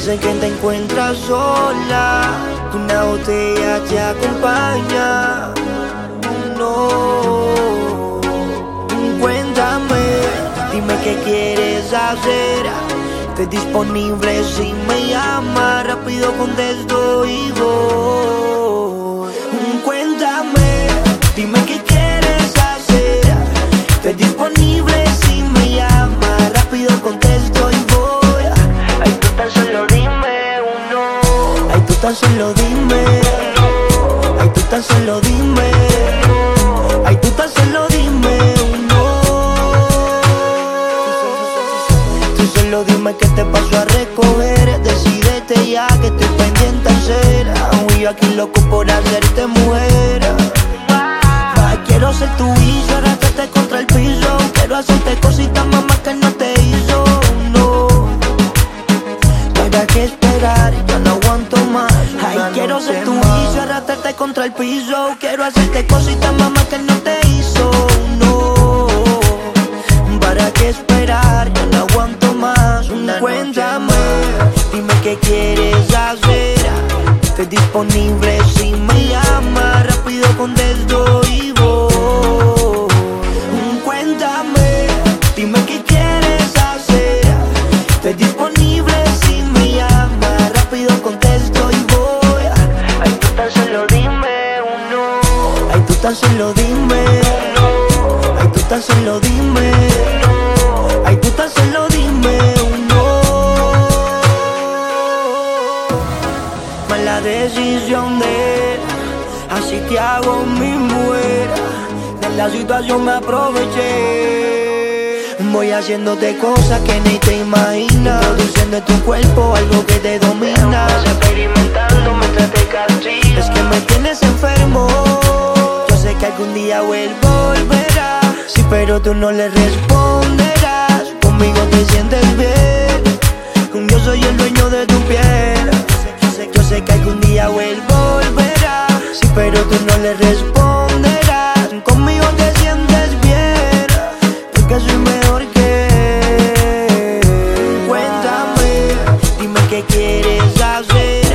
sé que te encuentras sola, una botella te acompaña. No, cuéntame, dime qué quieres hacer. Estoy disponible si me llamas, rápido contesto y voy. Cuéntame, dime qué quieres hacer. Estoy tan solo dime. Ay, tú tan solo dime. Ay, tú tan solo dime uno. Tú solo dime qué te pasó a recoger. Decídete ya que estoy pendiente a ser. Aún yo aquí loco por hacerte mujer. Ay, quiero ser tu hijo, arrastrarte contra el piso. Quiero hacerte cositas, mamá, quiero ser tu hijo, arrastrarte contra el piso. Quiero hacerte cositas, mamá, que no te hizo. No. ¿Para qué esperar? Yo no aguanto más. Cuéntame, dime qué quieres hacer. Estoy disponible si me llamas. Rápido contesto y tan solo dime. Ay, tú tan solo dime. Ay, tú tan solo dime uno. Mala decisión de él, así te hago mi mujer. De la situación me aproveché. Voy haciéndote cosas que ni te imaginas. Produciendo en tu cuerpo algo que te domina. experimentando mientras te castigas. Es que me tienes enfermo. Algún día vuelvo, volverá. Sí, pero tú no le responderás. Conmigo te sientes bien. Yo soy el dueño de tu piel. Yo sé, yo sé que algún día vuelvo, volverá. Sí, pero tú no le responderás. Conmigo te sientes bien. Porque soy mejor que él. Cuéntame, dime qué quieres hacer.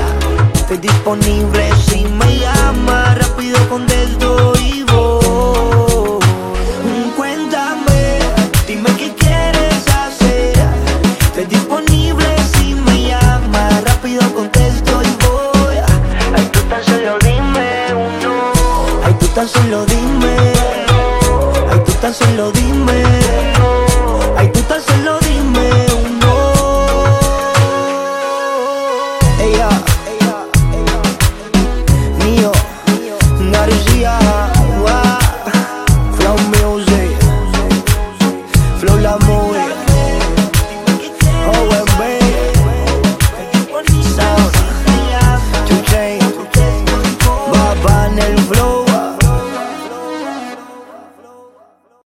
Estoy disponible si me llamas. Rápido contesto y tan solo dime. Ay, tú tan solo dime.